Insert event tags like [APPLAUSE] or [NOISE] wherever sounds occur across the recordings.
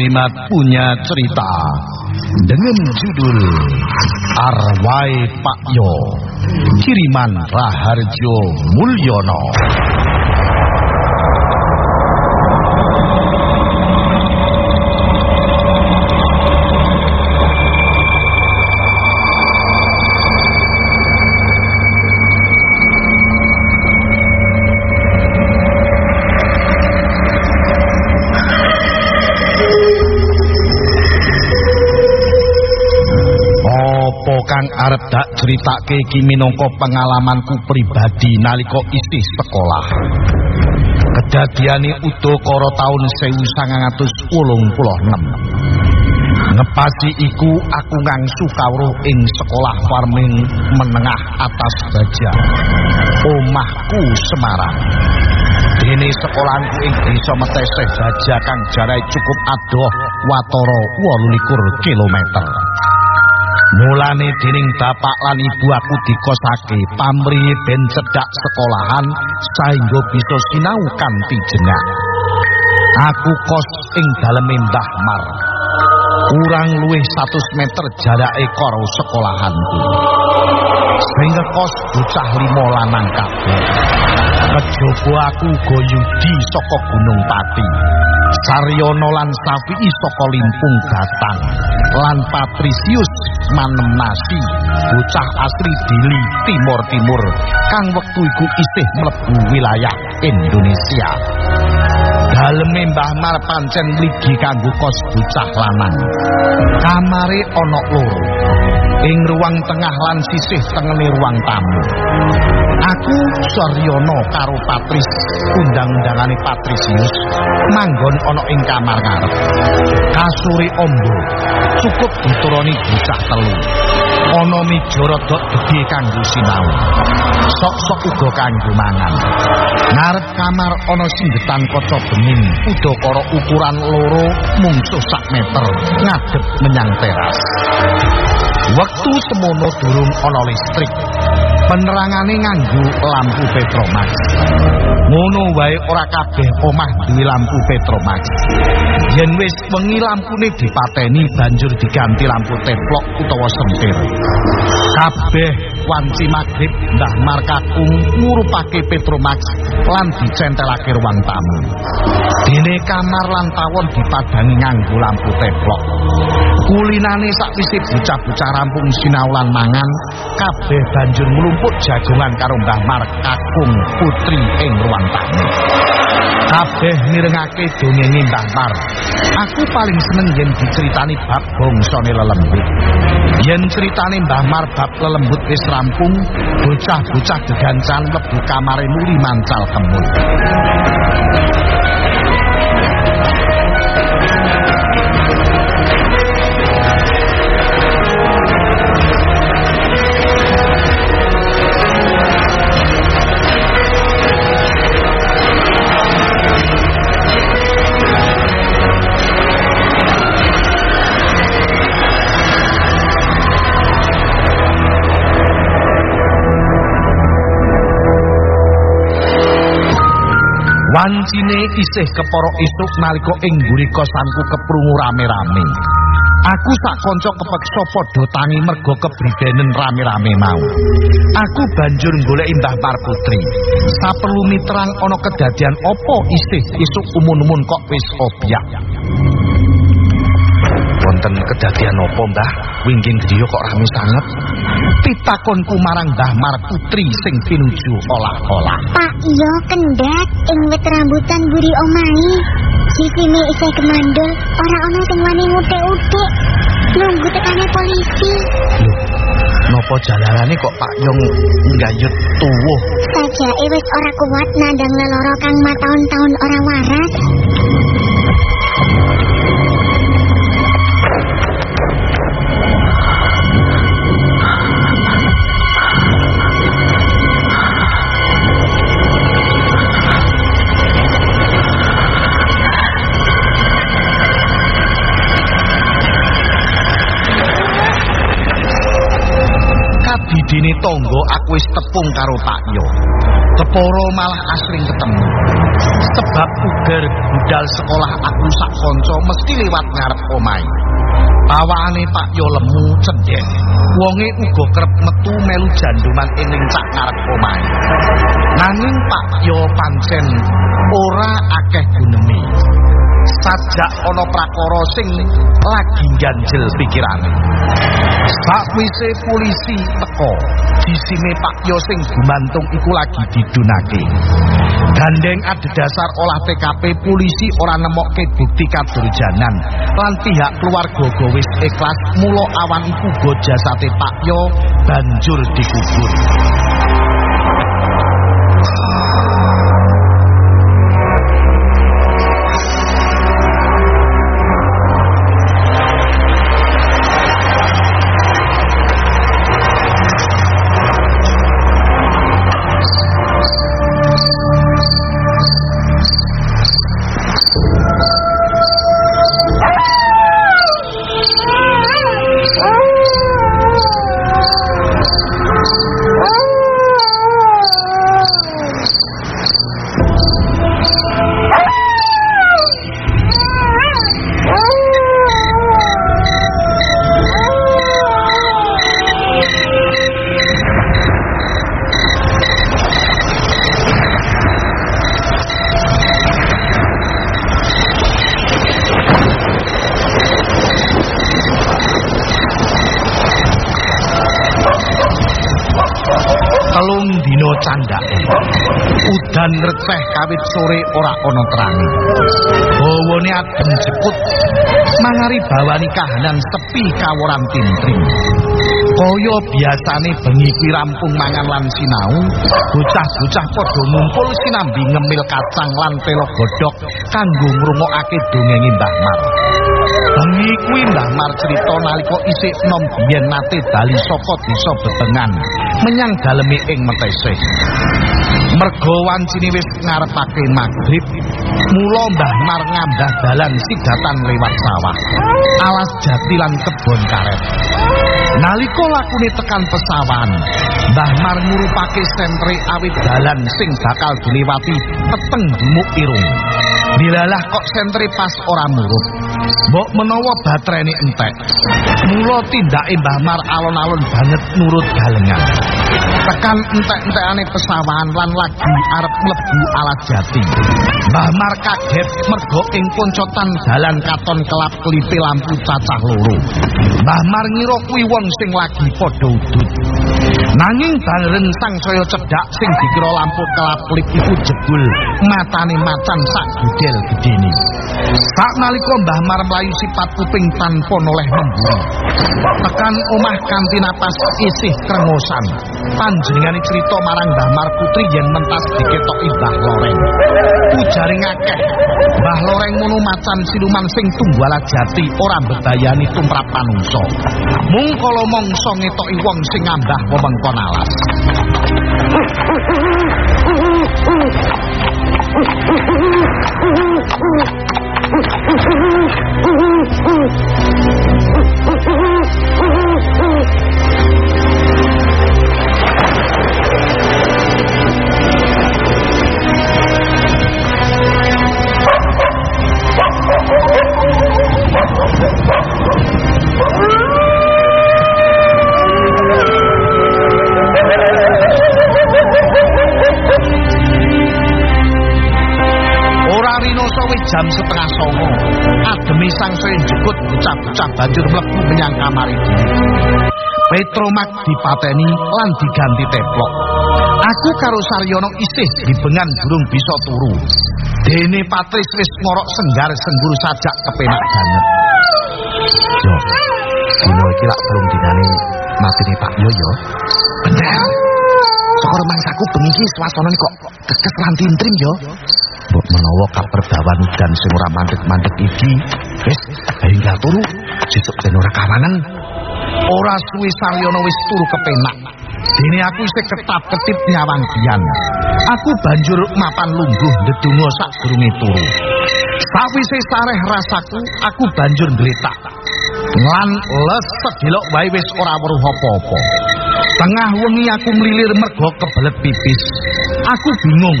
Jimat punya cerita dengan judul Arwai Pak Yo kiriman Raharjo Mulyono. Kang arep dak critake iki minangka pengalamanku pribadi nalika isih sekolah. Kedadiane udakara taun 1986. Ngepasi iku aku ngangsu kawruh ing sekolah farming menengah atas baja. Omahku Semarang. Dene sekolahanku ing desa Meteseh Baja kang jarak cukup adoh watara 28 kilometer. Mulane dening bapak lan ibu aku dikosake pamrih ben cedhak sekolahan saengga bisa sinau kanthi jeneng. Aku kos ing daleme Mbah Mar. Kurang luwih 100 meter jarake karo sekolahanku. Sing kos bocah limo lanang kabeh. Kejaba aku goyudi saka Gunung Pati. Saryono lan Safi'i saka Limpung Batang lan Patrisius Manem Nasi bocah asli Dili Timur Timur kang wektu iku isih mlebu wilayah Indonesia. Daleme Mbah Mar pancen mligi kanggo kos bocah lanang. Kamare ana loro. Ing ruang tengah lan sisih tengene ruang tamu. Aku Saryono karo Patris undang-undangane Patrisius manggon ana ing kamar ngarep. Kasure ombo cukup dituruni bocah telu. Ana meja rada gedhe kanggo sinau. Sok-sok uga kanggo mangan. Ngarep kamar ana singgetan kaca bening udakara ukuran loro mungsuh sak meter ngadep menyang teras. Wektu semono durung ana listrik. Penerangane nganggo lampu Petromax. Ngono wae ora kabeh omah duwe lampu Petromax. Yen wis wengi lampune dipateni banjur diganti lampu teplok utawa sentir. Kabeh wanci magrib Mbah Markakung ngurupake Petromax lan dicentelake ruang tamu. Dene kamar lan tawon dipadangi nganggo lampu teplok. Kulinane sakwise bocah-bocah rampung sinau lan mangan, kabeh banjur nglumpuk jagongan karo Mbah Markakung putri ing ruang tamu. Kabeh mirengake dongenge Mbah Mar. Aku paling seneng yen diceritani bab bangsane lelembut. Yen ceritane Mbah Mar bab lelembut wis rampung, bocah-bocah gegancan mlebu kamare muli mancal kemul. Wancine isih keporo isuk nalika ing mburi kosanku keprungu rame-rame. Aku sak kanca kepeksa padha tangi merga kebridenen rame-rame mau. Aku banjur goleki Mbah Parputri. Saperlu miterang ana kedadian apa isih isuk umun-umun kok wis obyak. Wonten kedadian apa, Mbah? Winggin griya kok rame sanget. Pitakonku marang Mbah Marputri sing pinuju olah-olah. Pak yo kendhat ing wit rambutan buri omahe. Sisine isih kemandul, ora ana sing wani ngutik-utik. Nunggu tekane polisi. Loh, napa jalarane kok Pak Yong nggayut tuwuh? Sajake wis ora kuat nandang leloro kang mataun-taun ora waras. Kabidene tangga aku wis tepung karo Pak Yo. Keporo malah asring ketemu. Sebab uger budal sekolah aku sak kanca mesti liwat ngarep omahe. Bawane Pak Yo lemu cendhek. Wonge uga kerep metu melu janduman ing cak ngarep omahe. Nanging Pak Yo pancen ora akeh guneme. Sajak ana prakara sing lagi ganjel pikirane. Sakwise polisi teko, disine Pak Yo sing gumantung iku lagi didunake. Gandeng adhedhasar olah TKP polisi ora nemokke bukti kadurjanan lan pihak keluarga go wis ikhlas mula awan iku go jasate Pak Yo banjur dikubur. Uhul! Udan receh kawit sore ora ana terangi bawane adem jeput mangari bawani kahanan sepi kaworan tintring kaya biasane bengi rampung mangan lan sinau bocah-bocah padha ngumpul sinambi ngemil kacang lan telo godhog kanggo ngrungokake dongenge Mbah Mar bengi kuwi Mbah Mar crita nalika isih nom biyen nate bali saka desa Betengan menyang daleme ing Metesih. Merga wancine wis ngarepake magrib mula Mbah Mar ngambah dalan sidatan lewat sawah alas jati lan kebon karet. Nalika lakune tekan pesawan Mbah Mar ngurupake sentre awit dalan sing bakal diliwati peteng dumuk irung dilalah kok sentre pas ora murup mbok menawa batrene entek. Mula tindake Mbah Mar alon-alon banget nurut galengan tekan entek-entekane pesawahan lan lagi arep mlebu alas jati. Mbah Mar kaget mergo ing koncotan dalan katon kelap kelipe lampu cacah loro. Mbah Mar ngira kuwi wong sing lagi padha udut. Nanging bareng sang saya cedhak sing dikira lampu kelap kelip iku jebul matane macan sak gudel gedene. Sak nalika Mbah Mar mlayu sipat kuping tanpa noleh memburi. Tekan omah kanthi napas isih krengosan panjenengane cerita marang Mbah Mar putri yen mentas diketoki Mbah Loreng. Ujare ngakeh Mbah Loreng ngono macan siluman sing tunggala jati ora mbebayani tumrap panungsa mung kala mangsa ngetoki wong sing ngambah wewengkon alas. Ora [LAUGHS] jam setengah songo. Ademi sang saya jekut bocah-bocah banjur mlebu menyang kamar itu. Petromak dipateni lan diganti teplok. Aku karo Saryono isih dibengan durung bisa turu. Dene Patris wis ngorok senggar senggur sajak kepenak banget. Yo, dino iki lak belum dinane matine Pak Yo yo. Bener. Sekor mangsaku bengi iki swasana kok kekes lan tintrim yo. Mbok menawa kabar bawan udan sing ora mandek-mandek iki wis enggal turu sesuk ben ora kawanan. Ora suwi Saryono wis turu kepenak. Dene aku isih ketap-ketip nyawang biyan. Aku banjur mapan lungguh ndedonga sadurunge turu. Sawise sareh rasaku, aku banjur ndletak. Lan les sedelok wae wis ora weruh apa-apa. Tengah wengi aku mlilir mergo kebelet pipis. Aku bingung.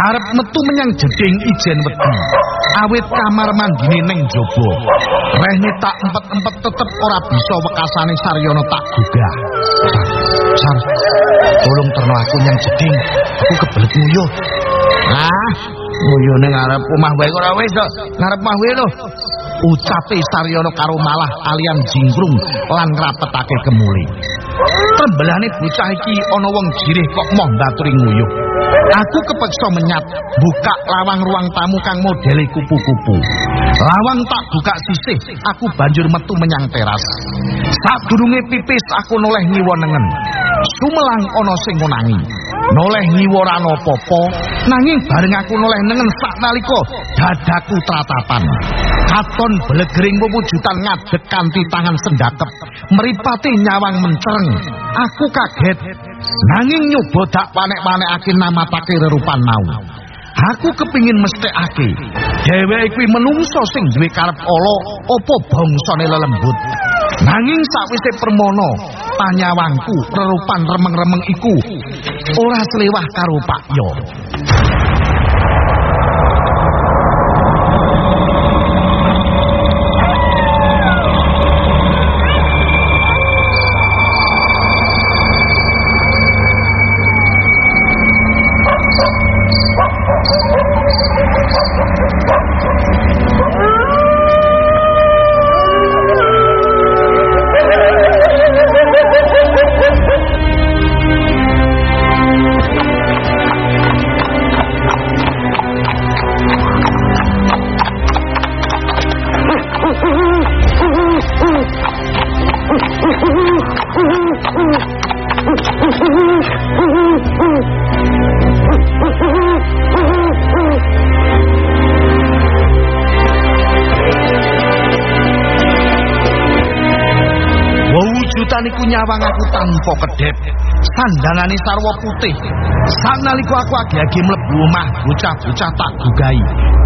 Arep metu menyang jeding ijen wedi. Awit kamar mandine ning jaba. Rehne tak empet-empet tetep ora bisa wekasane Saryono tak gugah. Sar, tolong terno aku nyang jeding. Aku kebelet nguyuh. Ah, nguyuh ning arep omah wae ora wis kok. Ngarep omah wae lho. Ucape Saryono karo malah alian jingkrung lan ngrapetake kemuli. Tembelane bocah iki ana wong jirih kok moh mbaturi nguyuh. Aku kepeksa menyat buka lawang ruang tamu kang modele kupu-kupu. Lawang tak buka sisih, aku banjur metu menyang teras. Sadurunge pipis aku noleh ngiwa nengen. Sumelang ana sing ngonangi. Noleh ngiwa ora apa-apa, nanging bareng aku noleh nengen sak nalika dadaku tratapan. Katon belegering wewujudan ngadeg kanthi tangan sendakep, mripate nyawang mencereng. Aku kaget nanging nyoba dak panek-panekake namatake rerupan mau. Aku kepingin mesthekake dheweke kuwi menungso sing duwe karep ala apa bangsane lelembut. Nanging sakwise permono, panyawangku rerupan remeng-remeng iku ora selewah karo Pak Yo. Nyawang aku tanpa kedep. Sandangane sarwa putih. Sanalika aku agi-agi mlebu omah, bocah-bocah tak gugai.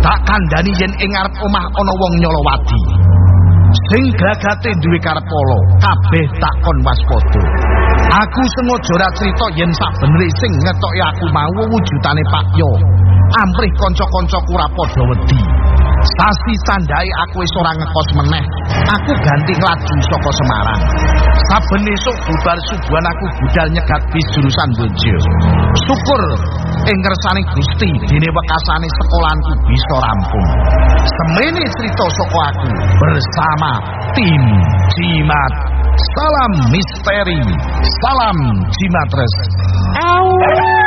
Tak kandhani yen ing ngarep omah ana wong nyolowati. Sing gagate duwe karep ala, kabeh tak kon waspada. Aku sengaja ora crita yen sabenere sing ngetoki aku mau wujudane Pak Yo. Amprih kanca-kancaku ora padha wedi. Sasi sandai aku wis ora ngekos meneh. Aku ganti laju saka Semarang. Saben esuk bubar subuhan aku budal nyegat bis jurusan Bojo. Syukur ing ngersane Gusti dene wekasane sekolahanku bisa rampung. Semene cerita saka aku bersama tim Jimat. Salam misteri. Salam Jimatres. Au.